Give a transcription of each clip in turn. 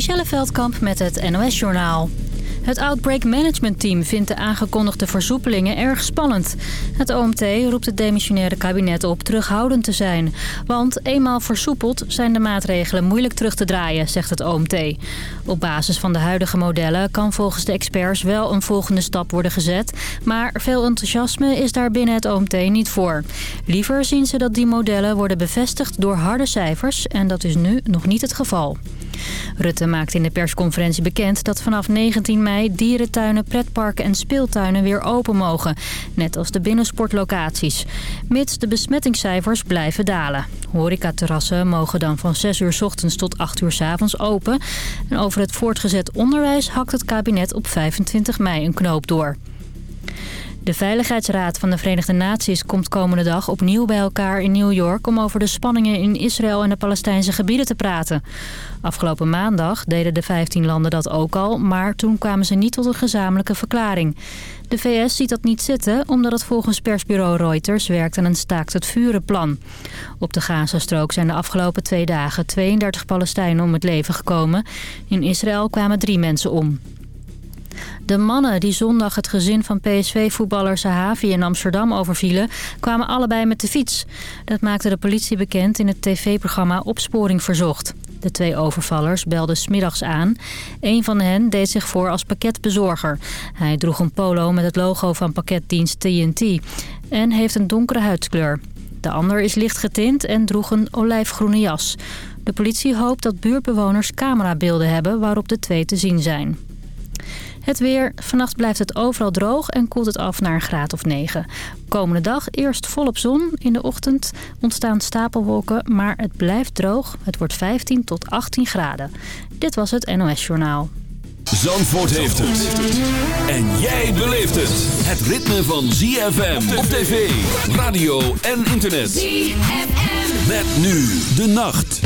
Michelle Veldkamp met het NOS-journaal. Het Outbreak Management Team vindt de aangekondigde versoepelingen erg spannend. Het OMT roept het demissionaire kabinet op terughoudend te zijn. Want eenmaal versoepeld zijn de maatregelen moeilijk terug te draaien, zegt het OMT. Op basis van de huidige modellen kan volgens de experts wel een volgende stap worden gezet. Maar veel enthousiasme is daar binnen het OMT niet voor. Liever zien ze dat die modellen worden bevestigd door harde cijfers en dat is nu nog niet het geval. Rutte maakt in de persconferentie bekend dat vanaf 19 mei dierentuinen, pretparken en speeltuinen weer open mogen. Net als de binnensportlocaties. Mits de besmettingscijfers blijven dalen. Horecaterrassen mogen dan van 6 uur s ochtends tot 8 uur s avonds open. En over het voortgezet onderwijs hakt het kabinet op 25 mei een knoop door. De Veiligheidsraad van de Verenigde Naties komt komende dag opnieuw bij elkaar in New York... om over de spanningen in Israël en de Palestijnse gebieden te praten. Afgelopen maandag deden de 15 landen dat ook al, maar toen kwamen ze niet tot een gezamenlijke verklaring. De VS ziet dat niet zitten omdat het volgens persbureau Reuters werkt aan een staakt het vuren plan. Op de Gazastrook zijn de afgelopen twee dagen 32 Palestijnen om het leven gekomen. In Israël kwamen drie mensen om. De mannen die zondag het gezin van PSV-voetballer Sahavi in Amsterdam overvielen... kwamen allebei met de fiets. Dat maakte de politie bekend in het tv-programma Opsporing Verzocht. De twee overvallers belden smiddags aan. Een van hen deed zich voor als pakketbezorger. Hij droeg een polo met het logo van pakketdienst TNT... en heeft een donkere huidskleur. De ander is licht getint en droeg een olijfgroene jas. De politie hoopt dat buurtbewoners camerabeelden hebben waarop de twee te zien zijn. Het weer. Vannacht blijft het overal droog en koelt het af naar een graad of 9. Komende dag eerst volop zon. In de ochtend ontstaan stapelwolken, maar het blijft droog. Het wordt 15 tot 18 graden. Dit was het NOS Journaal. Zandvoort heeft het. En jij beleeft het. Het ritme van ZFM op tv, radio en internet. ZFM. Met nu de nacht.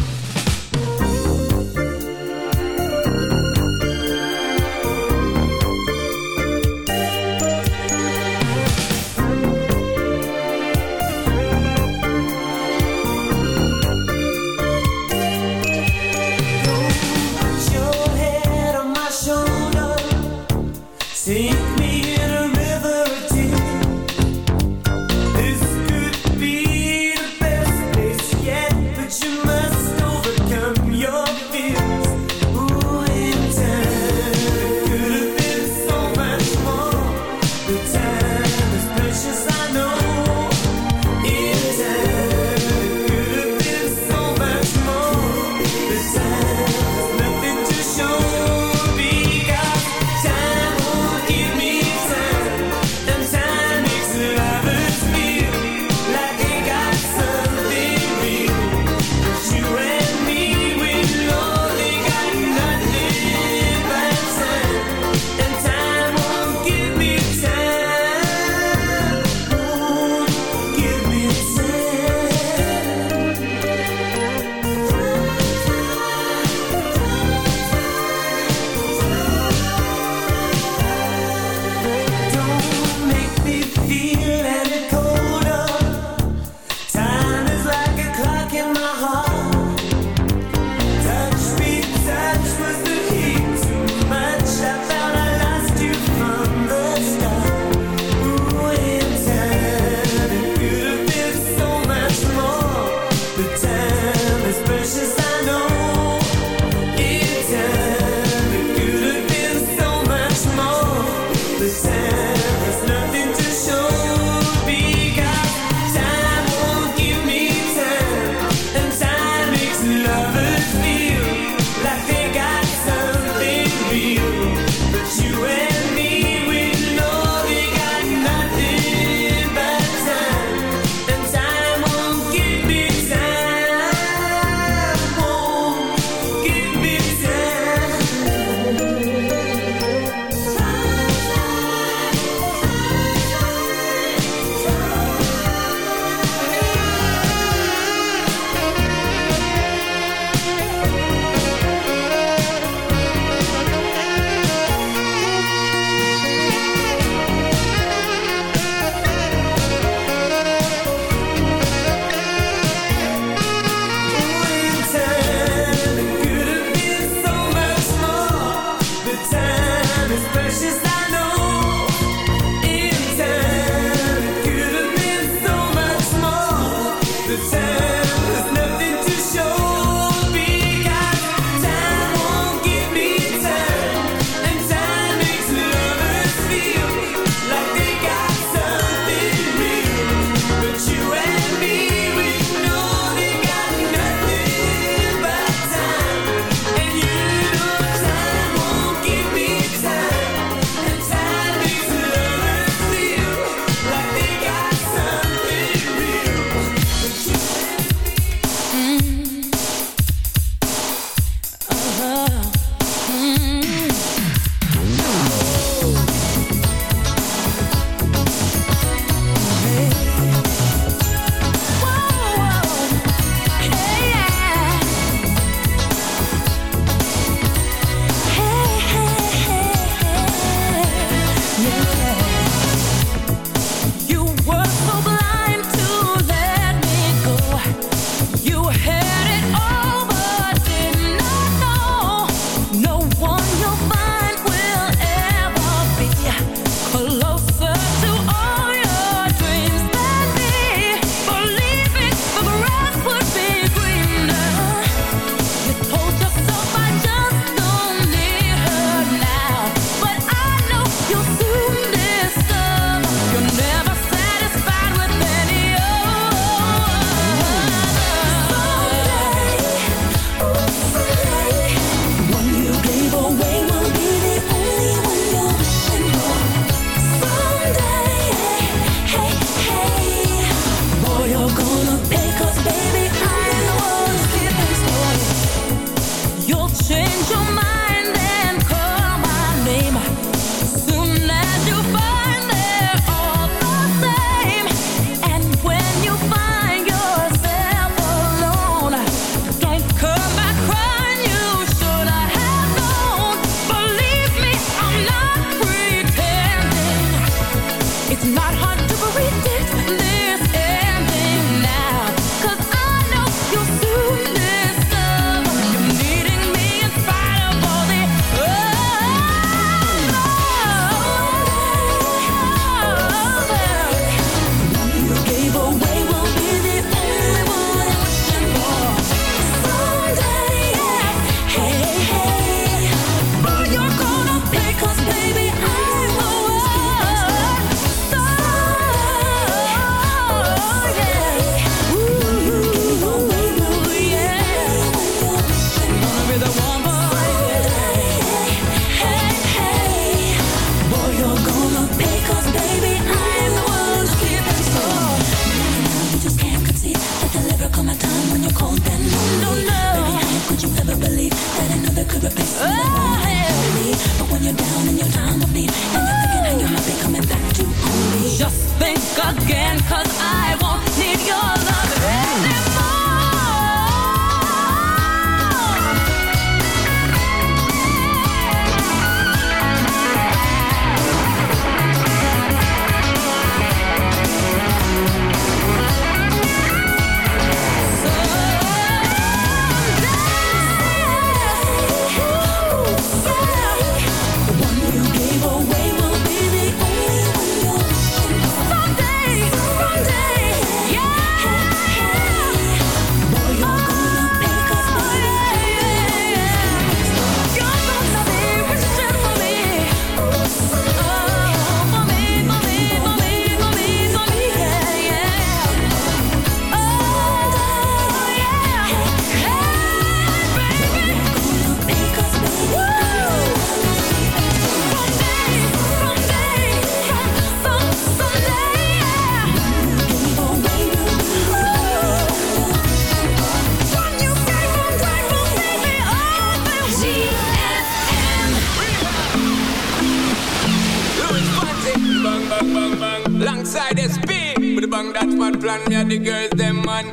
the girls, them man.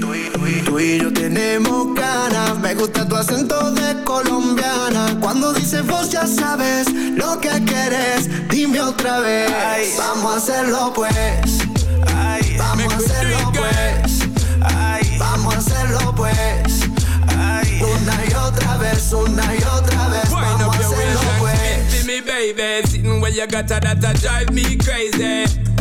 Tú y, tú, y, tú y yo tenemos ganas, me gusta tu acento de colombiana. Cuando dices vos ya sabes lo que quieres, dime otra vez. Ay. Vamos a hacerlo pues, Ay. vamos a hacerlo pues, Ay. vamos a hacerlo pues. Una y otra vez, una y otra vez, Why vamos a hacerlo pues. Me, baby, sitting where you got that drive me crazy.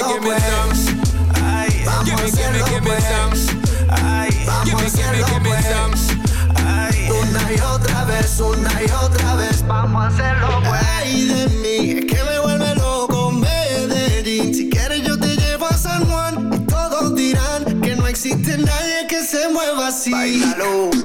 gimme, gimme some. Gimme, gimme, gimme some. Gimme. Una y otra vez, una y otra vez, vamos a hacerlo pues. Ay de mí, es que me vuelve loco Medellín. Si quieres yo te llevo a San Juan y todos dirán que no existe nadie que se mueva así. Bailalo.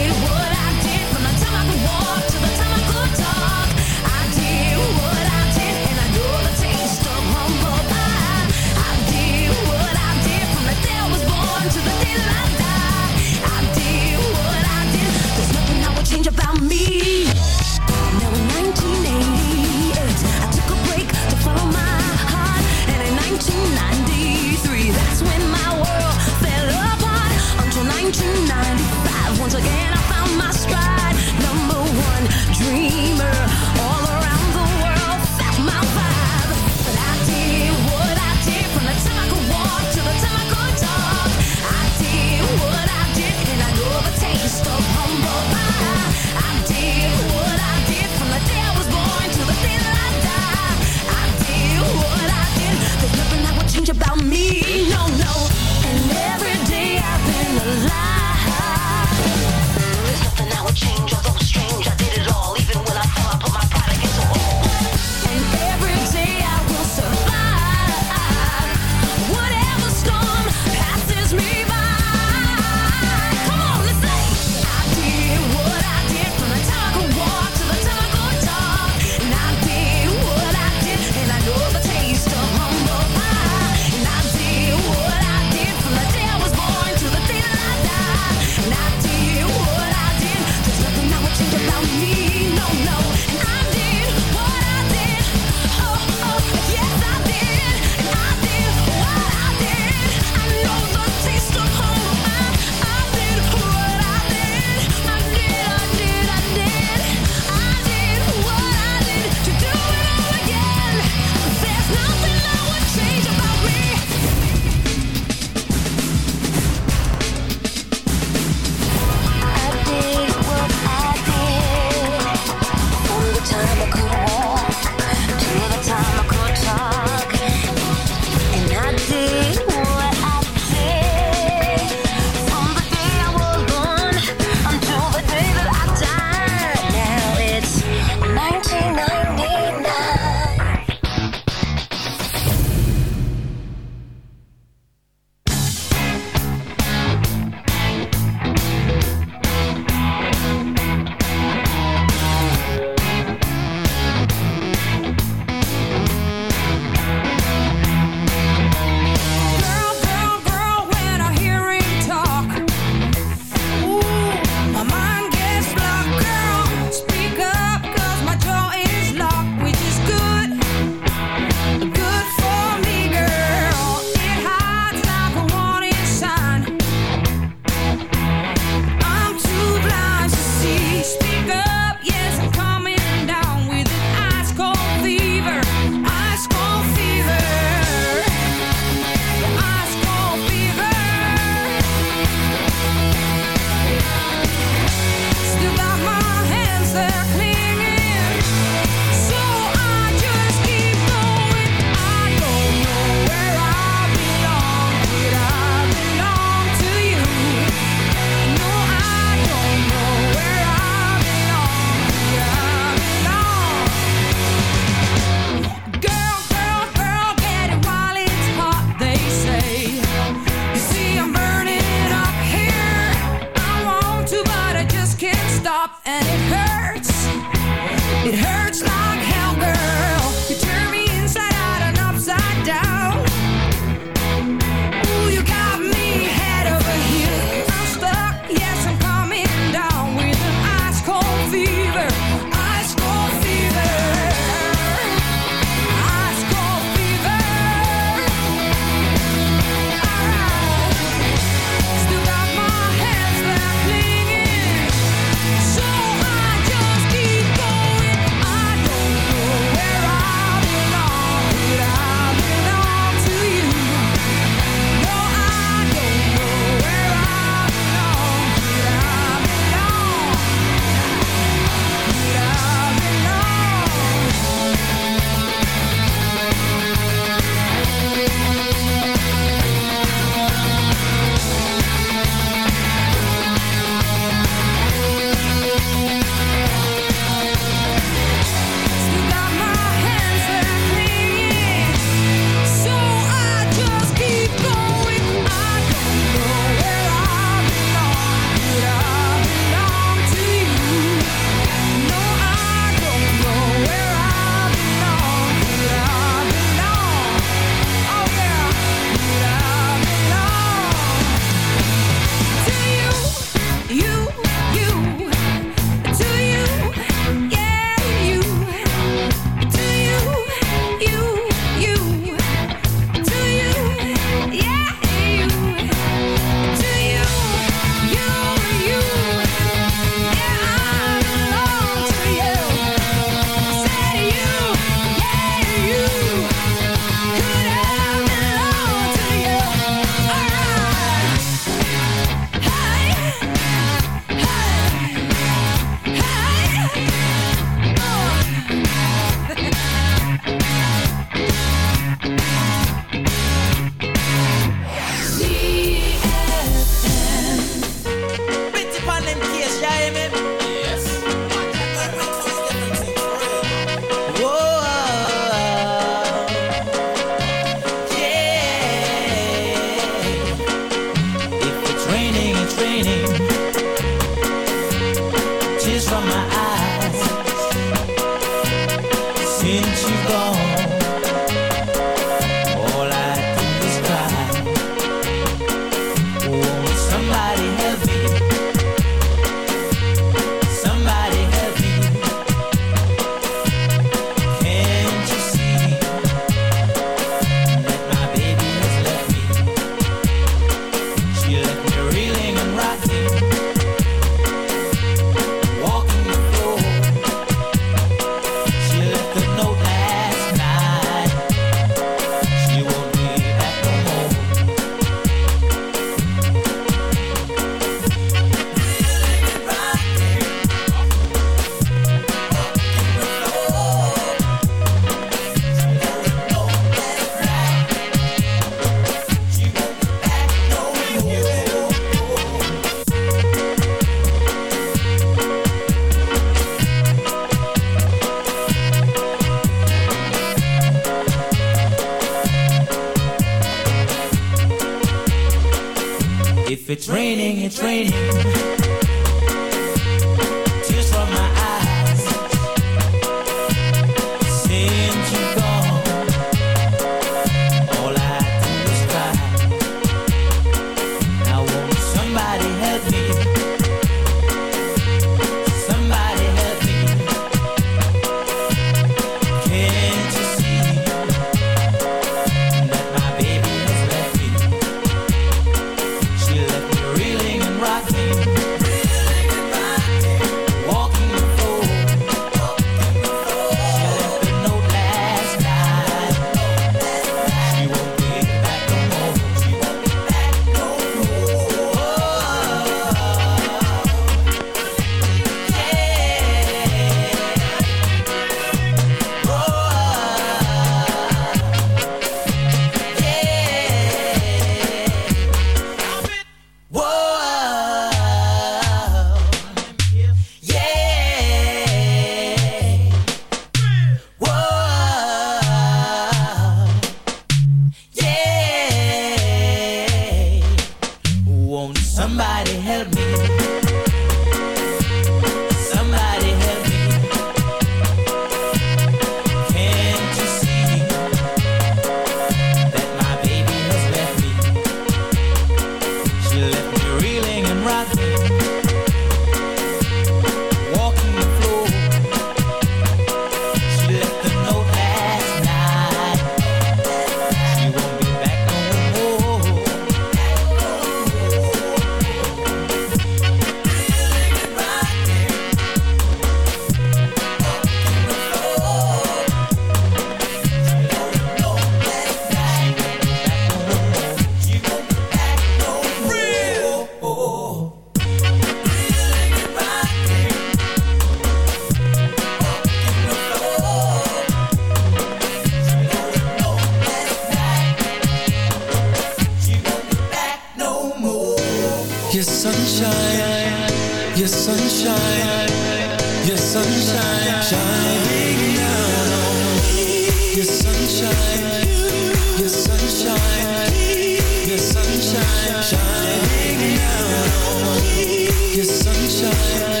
Your sunshine.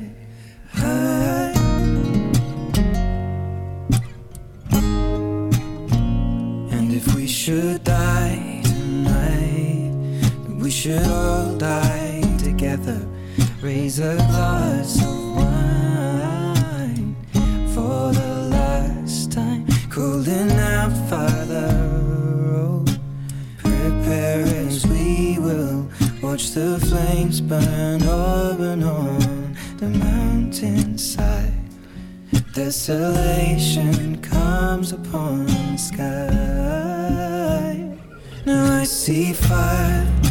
Should all die together. Raise a glass of wine for the last time. Cooling out, Father. Oh, prepare as we will watch the flames burn over on the mountainside. Desolation comes upon the sky. Now I see fire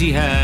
he hand.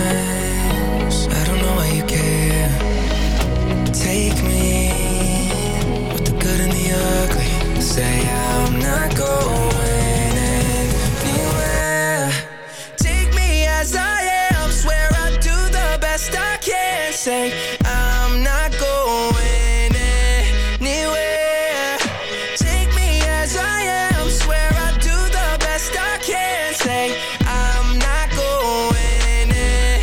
yeah, Take me as I am, swear I'm not going anywhere. Take me as I am, swear I do the best I can say. I'm not going, yeah.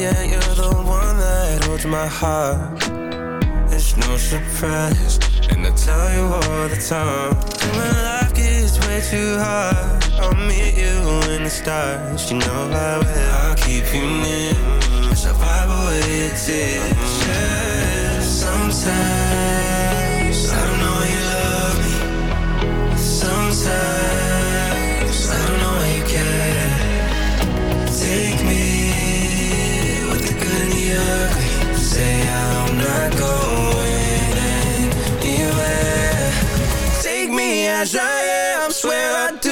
Yeah, you're the one that holds my heart. It's no surprise, and I tell you all the time. When life gets way too hard, I'll meet you in the stars. You know I will. I'll keep you near wipe away your tears. Yeah, sometimes I don't know you love me. Sometimes I don't know why you care. Take me with the good and the ugly. Say I'm not going as I am. Swear I do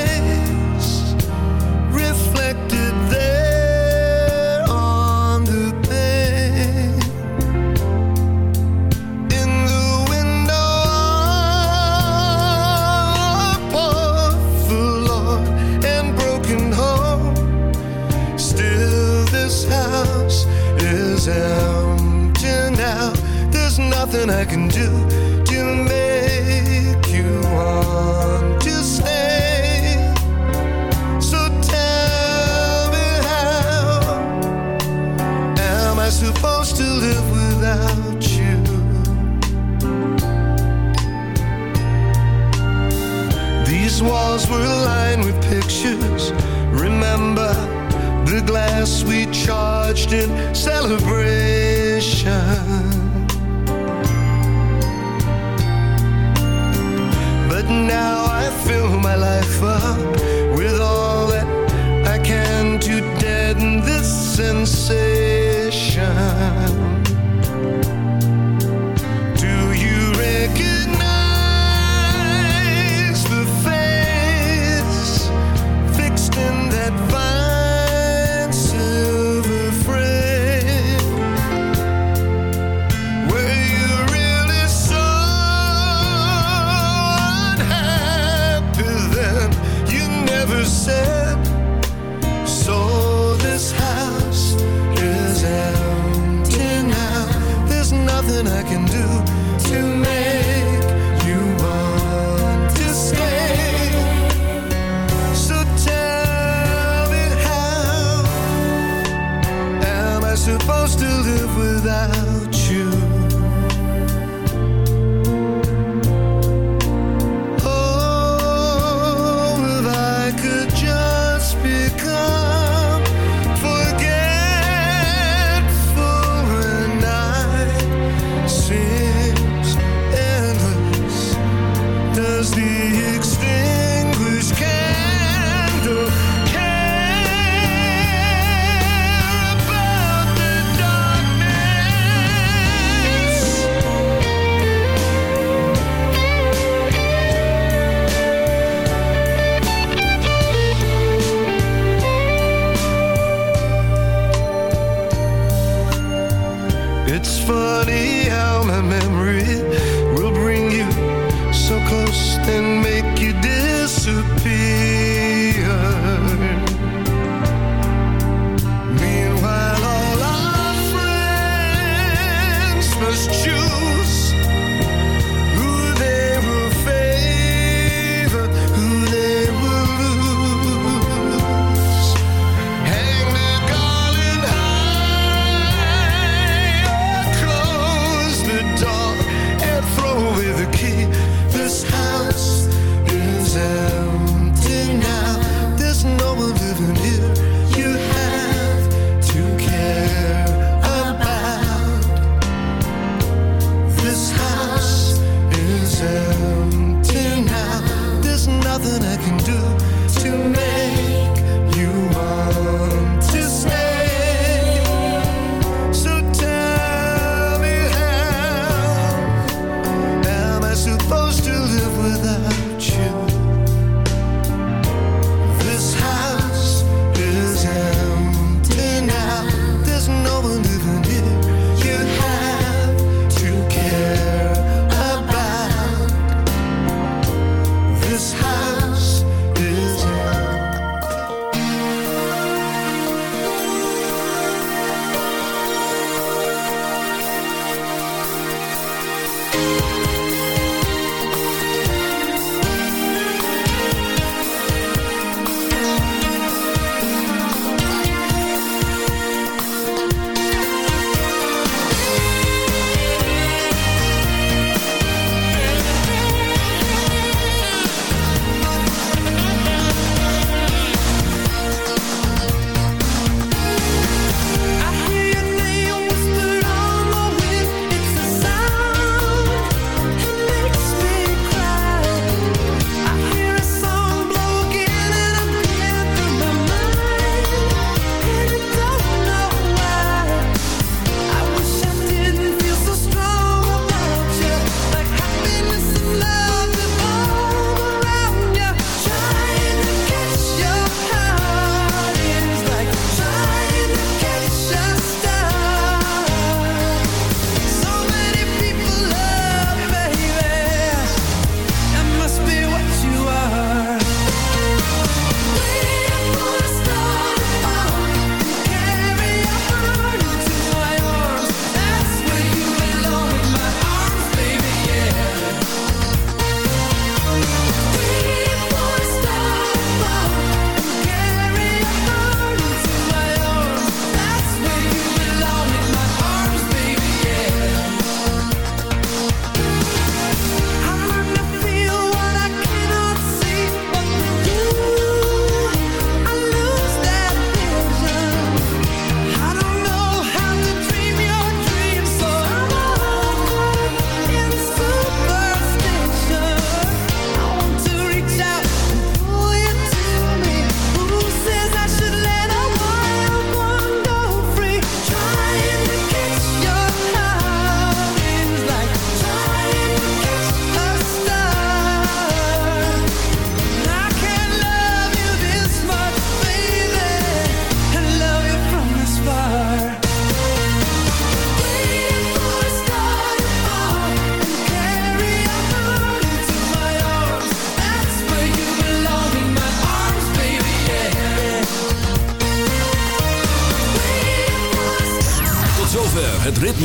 charged